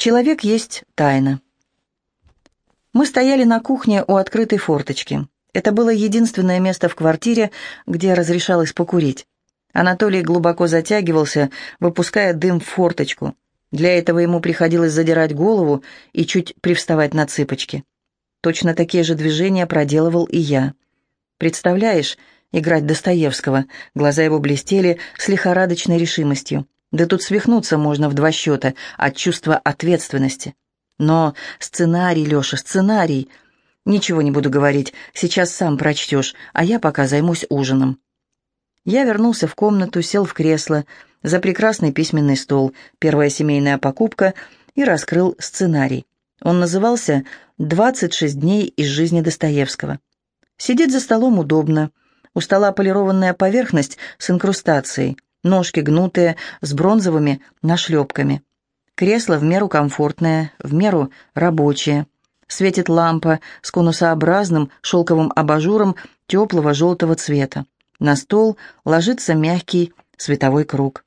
Человек есть тайна. Мы стояли на кухне у открытой форточки. Это было единственное место в квартире, где разрешалось покурить. Анатолий глубоко затягивался, выпуская дым в форточку. Для этого ему приходилось задирать голову и чуть привставать на цыпочки. Точно такие же движения проделывал и я. Представляешь, играть Достоевского, глаза его блестели с лихорадочной решимостью. Да тут свихнуться можно в два счета от чувства ответственности. Но сценарий, Леша, сценарий. Ничего не буду говорить, сейчас сам прочтешь, а я пока займусь ужином. Я вернулся в комнату, сел в кресло, за прекрасный письменный стол, первая семейная покупка, и раскрыл сценарий. Он назывался «26 дней из жизни Достоевского». Сидеть за столом удобно. У стола полированная поверхность с инкрустацией – ножки гнутые, с бронзовыми нашлепками. Кресло в меру комфортное, в меру рабочее. Светит лампа с конусообразным шелковым абажуром теплого желтого цвета. На стол ложится мягкий световой круг.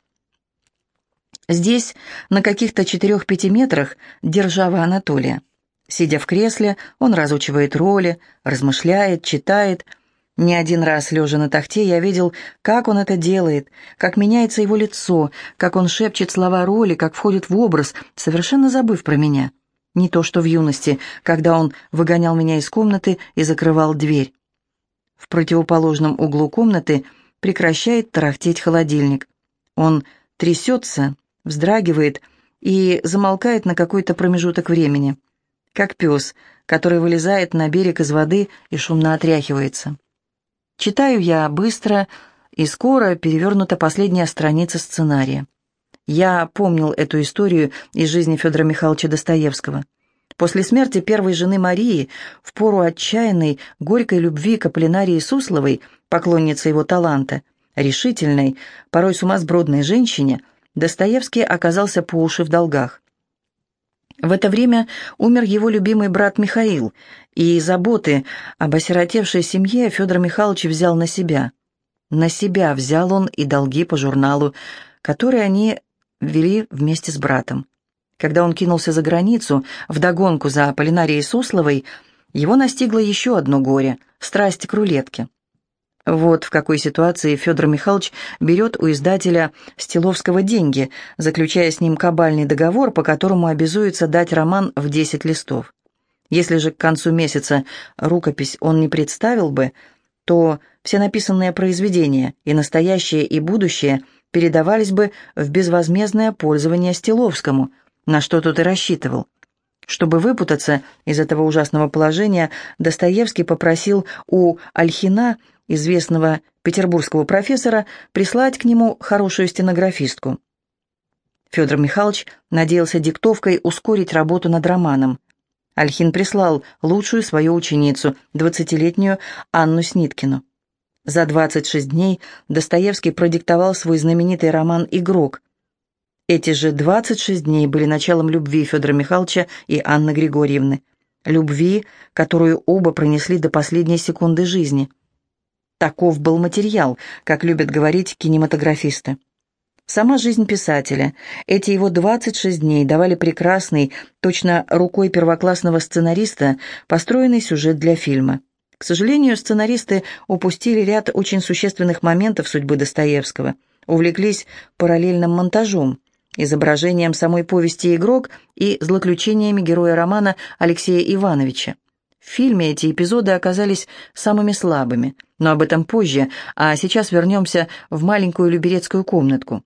Здесь, на каких-то четырех-пяти метрах, держава Анатолия. Сидя в кресле, он разучивает роли, размышляет, читает – не один раз, лежа на тахте, я видел, как он это делает, как меняется его лицо, как он шепчет слова роли, как входит в образ, совершенно забыв про меня. Не то что в юности, когда он выгонял меня из комнаты и закрывал дверь. В противоположном углу комнаты прекращает тарахтеть холодильник. Он трясется, вздрагивает и замолкает на какой-то промежуток времени, как пес, который вылезает на берег из воды и шумно отряхивается. Читаю я быстро, и скоро перевернута последняя страница сценария. Я помнил эту историю из жизни Федора Михайловича Достоевского. После смерти первой жены Марии, в пору отчаянной, горькой любви к Аполлинарии Сусловой, поклоннице его таланта, решительной, порой сумасбродной женщине, Достоевский оказался по уши в долгах. В это время умер его любимый брат Михаил, и заботы об осиротевшей семье Федор Михайлович взял на себя. На себя взял он и долги по журналу, которые они вели вместе с братом. Когда он кинулся за границу, вдогонку за Полинарией Сусловой, его настигло еще одно горе – страсть к рулетке. Вот в какой ситуации Федор Михайлович берет у издателя Стиловского деньги, заключая с ним кабальный договор, по которому обязуется дать роман в 10 листов. Если же к концу месяца рукопись он не представил бы, то все написанные произведения, и настоящее, и будущее, передавались бы в безвозмездное пользование Стиловскому, на что тот и рассчитывал. Чтобы выпутаться из этого ужасного положения, Достоевский попросил у Альхина известного петербургского профессора, прислать к нему хорошую стенографистку. Федор Михайлович надеялся диктовкой ускорить работу над романом. Альхин прислал лучшую свою ученицу, двадцатилетнюю Анну Сниткину. За 26 дней Достоевский продиктовал свой знаменитый роман «Игрок». Эти же 26 дней были началом любви Федора Михайловича и Анны Григорьевны. Любви, которую оба пронесли до последней секунды жизни – Таков был материал, как любят говорить кинематографисты. Сама жизнь писателя, эти его 26 дней давали прекрасный, точно рукой первоклассного сценариста, построенный сюжет для фильма. К сожалению, сценаристы упустили ряд очень существенных моментов судьбы Достоевского, увлеклись параллельным монтажом, изображением самой повести «Игрок» и злоключениями героя романа Алексея Ивановича. В фильме эти эпизоды оказались самыми слабыми, но об этом позже, а сейчас вернемся в маленькую люберецкую комнатку.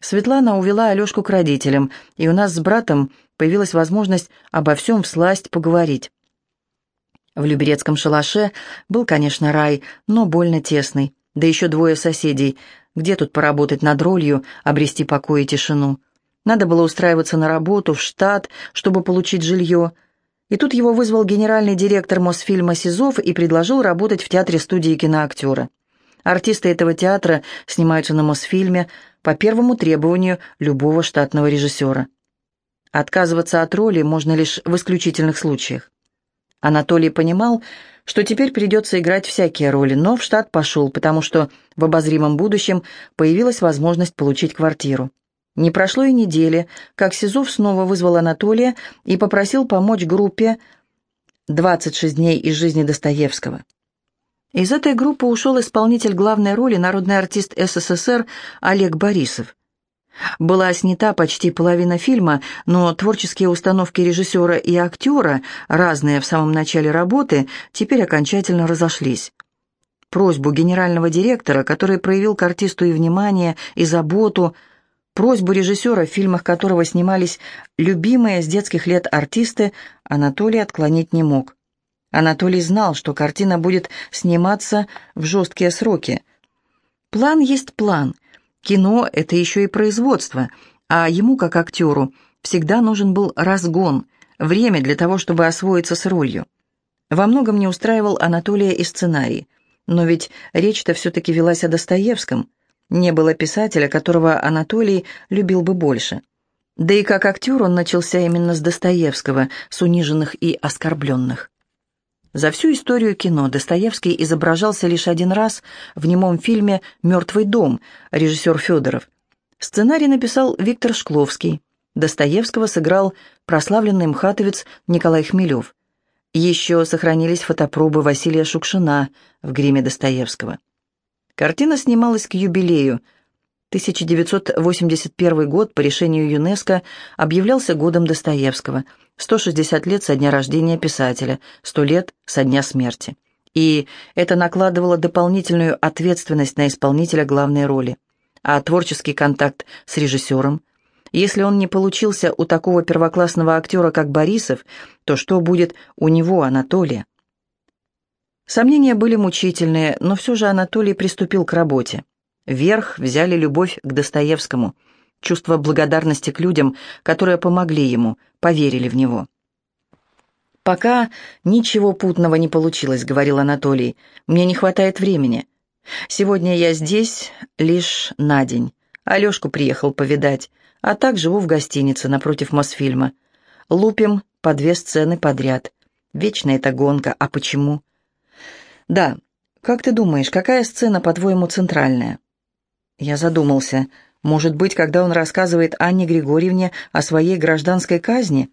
Светлана увела Алешку к родителям, и у нас с братом появилась возможность обо всем всласть поговорить. В Люберецком шалаше был, конечно, рай, но больно тесный, да еще двое соседей. Где тут поработать над ролью, обрести покой и тишину? Надо было устраиваться на работу, в штат, чтобы получить жилье – и тут его вызвал генеральный директор Мосфильма Сизов и предложил работать в театре-студии киноактера. Артисты этого театра снимаются на Мосфильме по первому требованию любого штатного режиссера. Отказываться от роли можно лишь в исключительных случаях. Анатолий понимал, что теперь придется играть всякие роли, но в штат пошел, потому что в обозримом будущем появилась возможность получить квартиру. Не прошло и недели, как Сизов снова вызвал Анатолия и попросил помочь группе «26 дней из жизни Достоевского». Из этой группы ушел исполнитель главной роли, народный артист СССР Олег Борисов. Была снята почти половина фильма, но творческие установки режиссера и актера, разные в самом начале работы, теперь окончательно разошлись. Просьбу генерального директора, который проявил к артисту и внимание, и заботу, просьбу режиссера, в фильмах которого снимались любимые с детских лет артисты, Анатолий отклонить не мог. Анатолий знал, что картина будет сниматься в жесткие сроки. План есть план – Кино — это еще и производство, а ему, как актеру, всегда нужен был разгон, время для того, чтобы освоиться с ролью. Во многом не устраивал Анатолия и сценарий, но ведь речь-то все-таки велась о Достоевском. Не было писателя, которого Анатолий любил бы больше. Да и как актер он начался именно с Достоевского, с униженных и оскорбленных. За всю историю кино Достоевский изображался лишь один раз в немом фильме «Мертвый дом» режиссер Федоров. Сценарий написал Виктор Шкловский. Достоевского сыграл прославленный мхатовец Николай Хмелев. Еще сохранились фотопробы Василия Шукшина в гриме Достоевского. Картина снималась к юбилею. 1981 год по решению ЮНЕСКО объявлялся годом Достоевского – 160 лет со дня рождения писателя, 100 лет со дня смерти. И это накладывало дополнительную ответственность на исполнителя главной роли. А творческий контакт с режиссером? Если он не получился у такого первоклассного актера, как Борисов, то что будет у него, Анатолия? Сомнения были мучительные, но все же Анатолий приступил к работе. Вверх взяли любовь к Достоевскому – чувство благодарности к людям, которые помогли ему, поверили в него. «Пока ничего путного не получилось», — говорил Анатолий. «Мне не хватает времени. Сегодня я здесь лишь на день. Алешку приехал повидать, а так живу в гостинице напротив Мосфильма. Лупим по две сцены подряд. Вечная эта гонка. А почему?» «Да. Как ты думаешь, какая сцена, по-твоему, центральная?» Я задумался. Может быть, когда он рассказывает Анне Григорьевне о своей гражданской казни?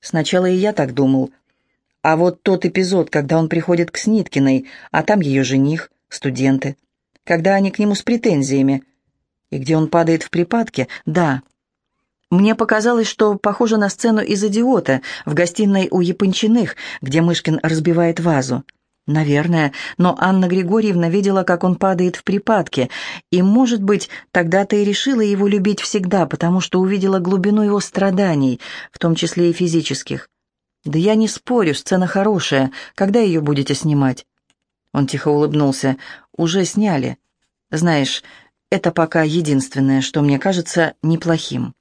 Сначала и я так думал. А вот тот эпизод, когда он приходит к Сниткиной, а там ее жених, студенты. Когда они к нему с претензиями. И где он падает в припадке, да. Мне показалось, что похоже на сцену из «Идиота» в гостиной у Япончиных, где Мышкин разбивает вазу. Наверное, но Анна Григорьевна видела, как он падает в припадке, и, может быть, тогда-то и решила его любить всегда, потому что увидела глубину его страданий, в том числе и физических. «Да я не спорю, сцена хорошая. Когда ее будете снимать?» Он тихо улыбнулся. «Уже сняли. Знаешь, это пока единственное, что мне кажется неплохим».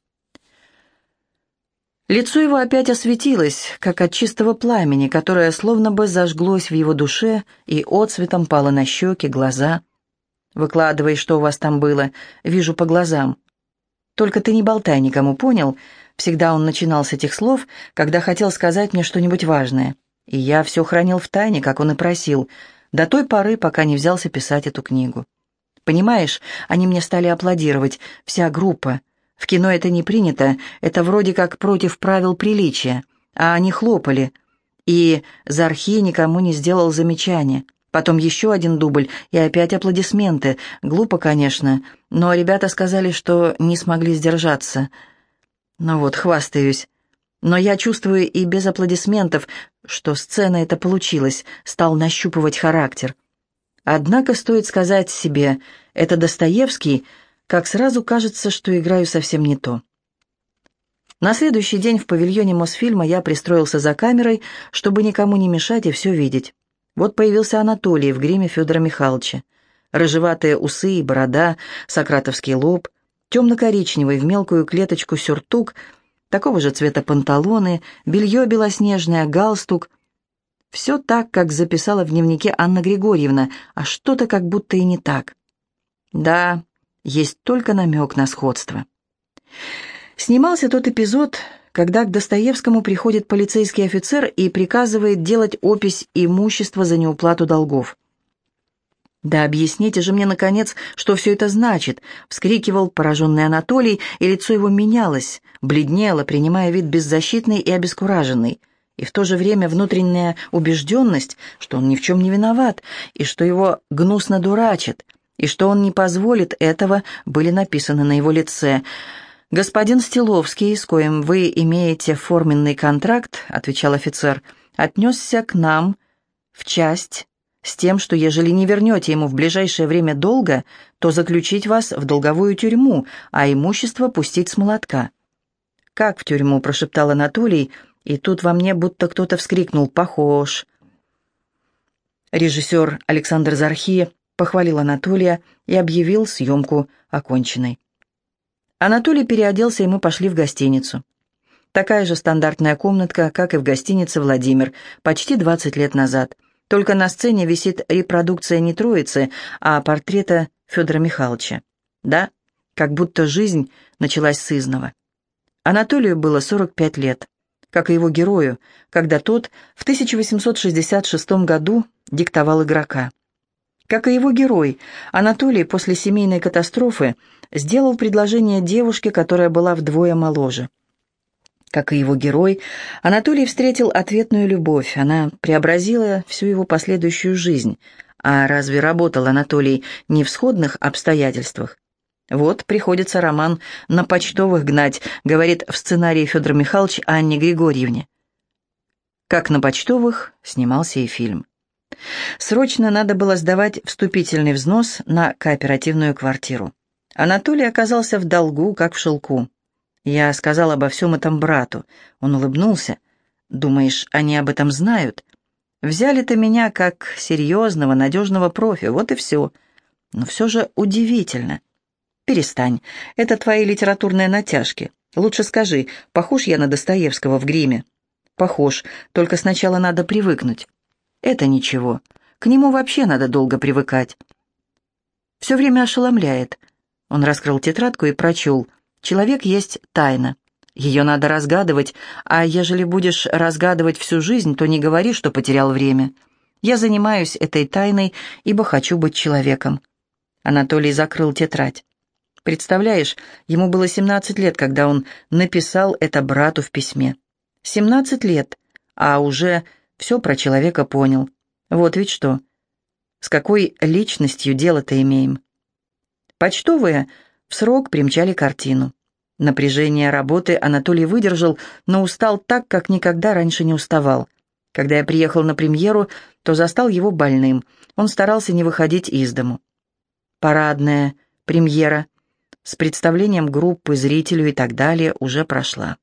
Лицо его опять осветилось, как от чистого пламени, которое словно бы зажглось в его душе и отцветом пало на щеки, глаза. «Выкладывай, что у вас там было. Вижу по глазам». «Только ты не болтай никому, понял?» Всегда он начинал с этих слов, когда хотел сказать мне что-нибудь важное. И я все хранил в тайне, как он и просил, до той поры, пока не взялся писать эту книгу. Понимаешь, они мне стали аплодировать, вся группа — в кино это не принято, это вроде как против правил приличия. А они хлопали. И Зархи никому не сделал замечания. Потом еще один дубль, и опять аплодисменты. Глупо, конечно, но ребята сказали, что не смогли сдержаться. Ну вот, хвастаюсь. Но я чувствую и без аплодисментов, что сцена эта получилась, стал нащупывать характер. Однако стоит сказать себе, это Достоевский — как сразу кажется, что играю совсем не то. На следующий день в павильоне Мосфильма я пристроился за камерой, чтобы никому не мешать и все видеть. Вот появился Анатолий в гриме Федора Михайловича. Рыжеватые усы и борода, сократовский лоб, темно-коричневый в мелкую клеточку сюртук, такого же цвета панталоны, белье белоснежное, галстук. Все так, как записала в дневнике Анна Григорьевна, а что-то как будто и не так. Да, есть только намек на сходство. Снимался тот эпизод, когда к Достоевскому приходит полицейский офицер и приказывает делать опись имущества за неуплату долгов. «Да объясните же мне, наконец, что все это значит!» — вскрикивал пораженный Анатолий, и лицо его менялось, бледнело, принимая вид беззащитный и обескураженный. И в то же время внутренняя убежденность, что он ни в чем не виноват, и что его гнусно дурачат, и что он не позволит этого, были написаны на его лице. «Господин Стиловский, с коим вы имеете форменный контракт», — отвечал офицер, — «отнесся к нам в часть» с тем, что ежели не вернете ему в ближайшее время долга, то заключить вас в долговую тюрьму, а имущество пустить с молотка». «Как в тюрьму?» – прошептал Анатолий, и тут во мне будто кто-то вскрикнул «Похож». Режиссер Александр Зархи похвалил Анатолия и объявил съемку оконченной. Анатолий переоделся, и мы пошли в гостиницу. Такая же стандартная комнатка, как и в гостинице «Владимир», почти 20 лет назад – только на сцене висит репродукция не Троицы, а портрета Федора Михайловича. Да, как будто жизнь началась с изного. Анатолию было 45 лет, как и его герою, когда тот в 1866 году диктовал игрока. Как и его герой, Анатолий после семейной катастрофы сделал предложение девушке, которая была вдвое моложе. Как и его герой, Анатолий встретил ответную любовь. Она преобразила всю его последующую жизнь. А разве работал Анатолий не в сходных обстоятельствах? Вот приходится роман на почтовых гнать, говорит в сценарии Федор Михайлович Анне Григорьевне. Как на почтовых снимался и фильм. Срочно надо было сдавать вступительный взнос на кооперативную квартиру. Анатолий оказался в долгу, как в шелку. Я сказал обо всем этом брату. Он улыбнулся. «Думаешь, они об этом знают? Взяли-то меня как серьезного, надежного профи, вот и все. Но все же удивительно. Перестань, это твои литературные натяжки. Лучше скажи, похож я на Достоевского в гриме?» «Похож, только сначала надо привыкнуть». «Это ничего. К нему вообще надо долго привыкать». «Все время ошеломляет». Он раскрыл тетрадку и прочел – Человек есть тайна. Ее надо разгадывать, а ежели будешь разгадывать всю жизнь, то не говори, что потерял время. Я занимаюсь этой тайной, ибо хочу быть человеком». Анатолий закрыл тетрадь. Представляешь, ему было 17 лет, когда он написал это брату в письме. 17 лет, а уже все про человека понял. Вот ведь что. С какой личностью дело-то имеем. Почтовые в срок примчали картину. Напряжение работы Анатолий выдержал, но устал так, как никогда раньше не уставал. Когда я приехал на премьеру, то застал его больным. Он старался не выходить из дому. Парадная, премьера, с представлением группы, зрителю и так далее уже прошла.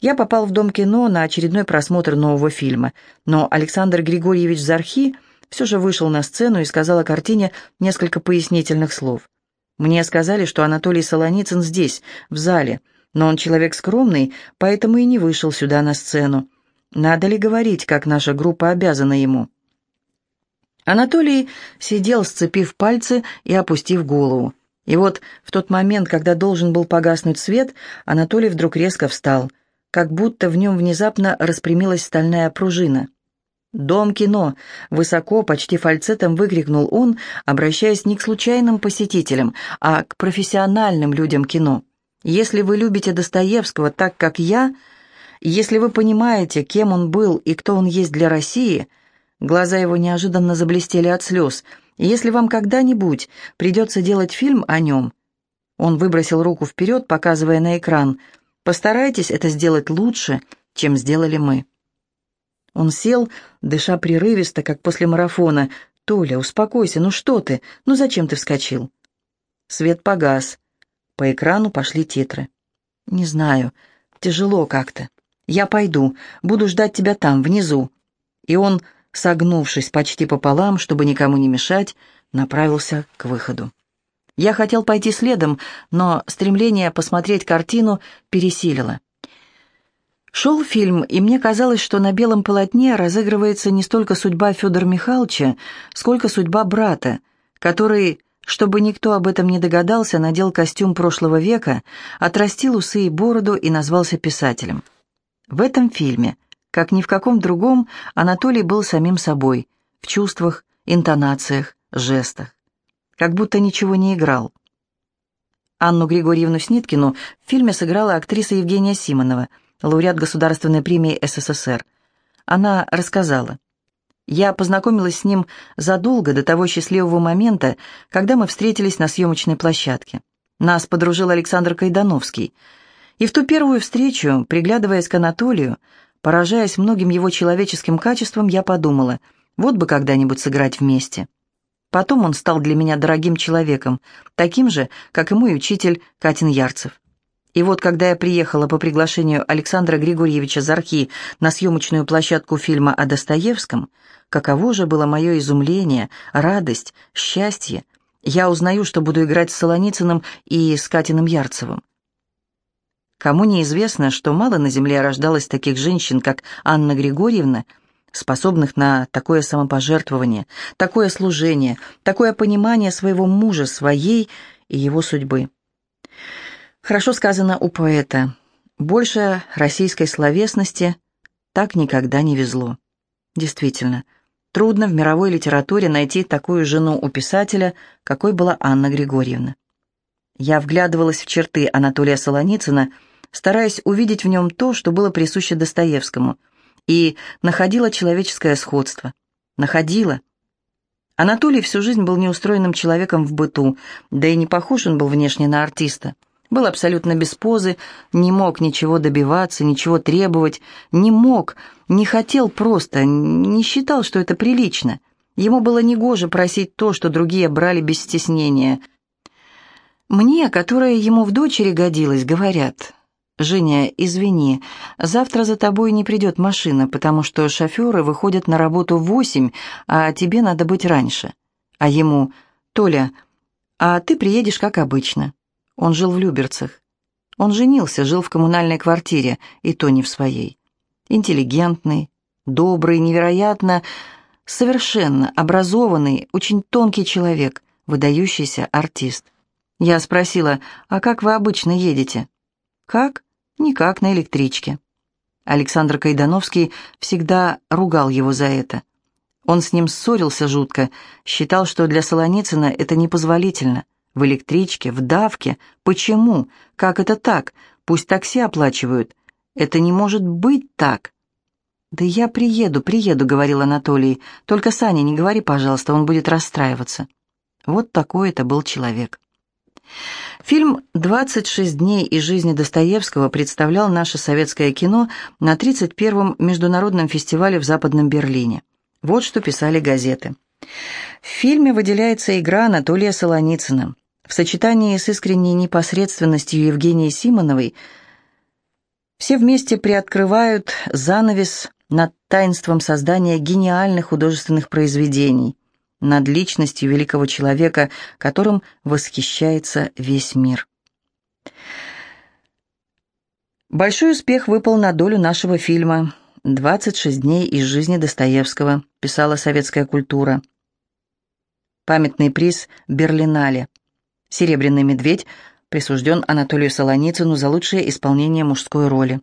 Я попал в Дом кино на очередной просмотр нового фильма, но Александр Григорьевич Зархи все же вышел на сцену и сказал о картине несколько пояснительных слов. Мне сказали, что Анатолий Солоницын здесь, в зале, но он человек скромный, поэтому и не вышел сюда на сцену. Надо ли говорить, как наша группа обязана ему?» Анатолий сидел, сцепив пальцы и опустив голову. И вот в тот момент, когда должен был погаснуть свет, Анатолий вдруг резко встал, как будто в нем внезапно распрямилась стальная пружина. «Дом кино!» — высоко, почти фальцетом выкрикнул он, обращаясь не к случайным посетителям, а к профессиональным людям кино. «Если вы любите Достоевского так, как я, если вы понимаете, кем он был и кто он есть для России...» Глаза его неожиданно заблестели от слез. «Если вам когда-нибудь придется делать фильм о нем...» Он выбросил руку вперед, показывая на экран. «Постарайтесь это сделать лучше, чем сделали мы». Он сел, дыша прерывисто, как после марафона. «Толя, успокойся, ну что ты? Ну зачем ты вскочил?» Свет погас. По экрану пошли титры. «Не знаю. Тяжело как-то. Я пойду. Буду ждать тебя там, внизу». И он, согнувшись почти пополам, чтобы никому не мешать, направился к выходу. Я хотел пойти следом, но стремление посмотреть картину пересилило. Шел фильм, и мне казалось, что на белом полотне разыгрывается не столько судьба Федора Михайловича, сколько судьба брата, который, чтобы никто об этом не догадался, надел костюм прошлого века, отрастил усы и бороду и назвался писателем. В этом фильме, как ни в каком другом, Анатолий был самим собой, в чувствах, интонациях, жестах, как будто ничего не играл. Анну Григорьевну Сниткину в фильме сыграла актриса Евгения Симонова, лауреат Государственной премии СССР. Она рассказала. «Я познакомилась с ним задолго до того счастливого момента, когда мы встретились на съемочной площадке. Нас подружил Александр Кайдановский. И в ту первую встречу, приглядываясь к Анатолию, поражаясь многим его человеческим качествам, я подумала, вот бы когда-нибудь сыграть вместе». Потом он стал для меня дорогим человеком, таким же, как и мой учитель Катин Ярцев. И вот, когда я приехала по приглашению Александра Григорьевича Зархи на съемочную площадку фильма о Достоевском, каково же было мое изумление, радость, счастье. Я узнаю, что буду играть с Солоницыным и с Катиным Ярцевым. Кому неизвестно, что мало на земле рождалось таких женщин, как Анна Григорьевна – способных на такое самопожертвование, такое служение, такое понимание своего мужа, своей и его судьбы. Хорошо сказано у поэта. Больше российской словесности так никогда не везло. Действительно, трудно в мировой литературе найти такую жену у писателя, какой была Анна Григорьевна. Я вглядывалась в черты Анатолия Солоницына, стараясь увидеть в нем то, что было присуще Достоевскому – и находила человеческое сходство. Находила. Анатолий всю жизнь был неустроенным человеком в быту, да и не похож он был внешне на артиста. Был абсолютно без позы, не мог ничего добиваться, ничего требовать, не мог, не хотел просто, не считал, что это прилично. Ему было негоже просить то, что другие брали без стеснения. Мне, которая ему в дочери годилась, говорят, «Женя, извини, завтра за тобой не придет машина, потому что шоферы выходят на работу в восемь, а тебе надо быть раньше». А ему «Толя, а ты приедешь как обычно». Он жил в Люберцах. Он женился, жил в коммунальной квартире, и то не в своей. Интеллигентный, добрый, невероятно, совершенно образованный, очень тонкий человек, выдающийся артист. Я спросила, а как вы обычно едете? Как? Никак на электричке. Александр Кайдановский всегда ругал его за это. Он с ним ссорился жутко, считал, что для Солоницына это непозволительно. В электричке, в давке. Почему? Как это так? Пусть такси оплачивают. Это не может быть так. «Да я приеду, приеду», — говорил Анатолий. «Только Саня, не говори, пожалуйста, он будет расстраиваться». Вот такой это был человек. Фильм «26 дней из жизни Достоевского» представлял наше советское кино на 31-м международном фестивале в Западном Берлине. Вот что писали газеты. В фильме выделяется игра Анатолия Солоницына. В сочетании с искренней непосредственностью Евгении Симоновой все вместе приоткрывают занавес над таинством создания гениальных художественных произведений, над личностью великого человека, которым восхищается весь мир. Большой успех выпал на долю нашего фильма «26 дней из жизни Достоевского», писала советская культура. Памятный приз Берлинале. «Серебряный медведь» присужден Анатолию Солоницыну за лучшее исполнение мужской роли.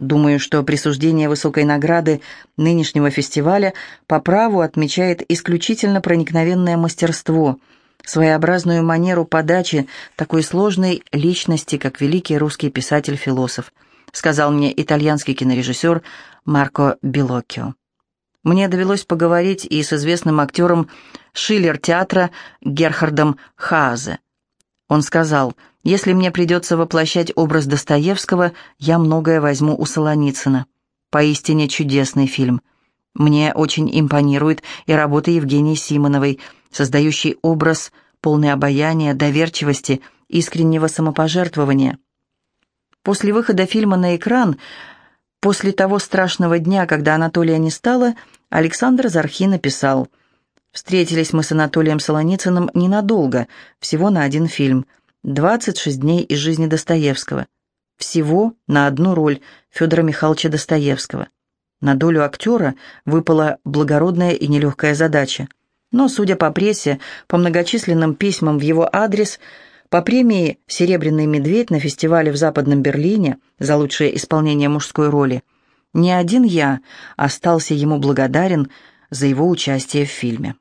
Думаю, что присуждение высокой награды нынешнего фестиваля по праву отмечает исключительно проникновенное мастерство, своеобразную манеру подачи такой сложной личности, как великий русский писатель-философ, сказал мне итальянский кинорежиссер Марко Белоккио. Мне довелось поговорить и с известным актером Шиллер-театра Герхардом Хаазе. Он сказал – если мне придется воплощать образ Достоевского, я многое возьму у Солоницына. Поистине чудесный фильм. Мне очень импонирует и работа Евгении Симоновой, создающей образ полный обаяния, доверчивости, искреннего самопожертвования. После выхода фильма на экран, после того страшного дня, когда Анатолия не стало, Александр Зархи написал «Встретились мы с Анатолием Солоницыным ненадолго, всего на один фильм – 26 дней из жизни Достоевского. Всего на одну роль Федора Михайловича Достоевского. На долю актера выпала благородная и нелегкая задача. Но, судя по прессе, по многочисленным письмам в его адрес, по премии «Серебряный медведь» на фестивале в Западном Берлине за лучшее исполнение мужской роли, не один я остался ему благодарен за его участие в фильме.